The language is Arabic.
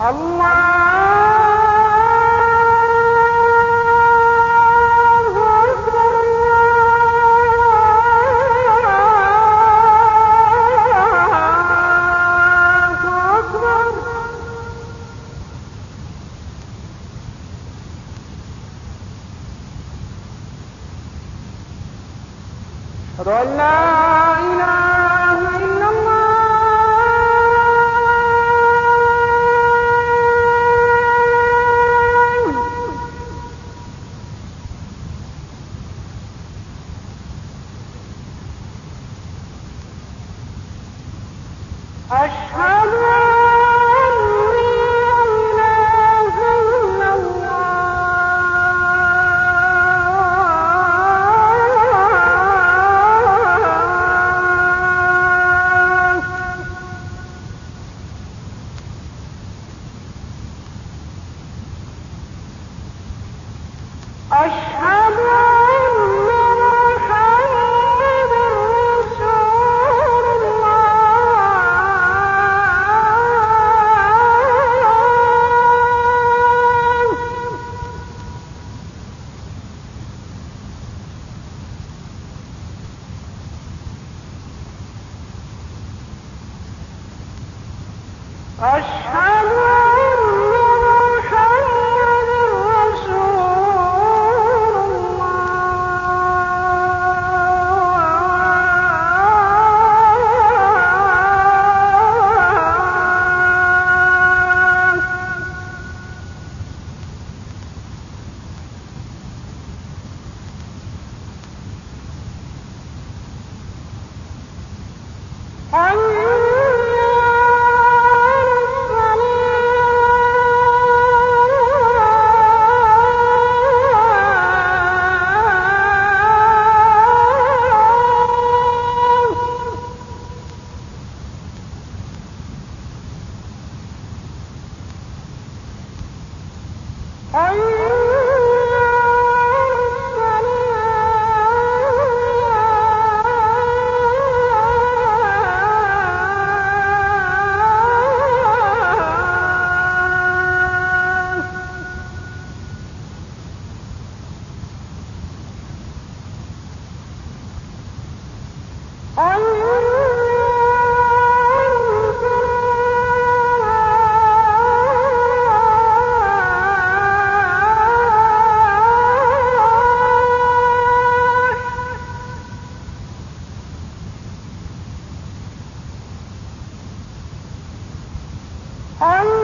أشهد أن لا إله أشهد Oh.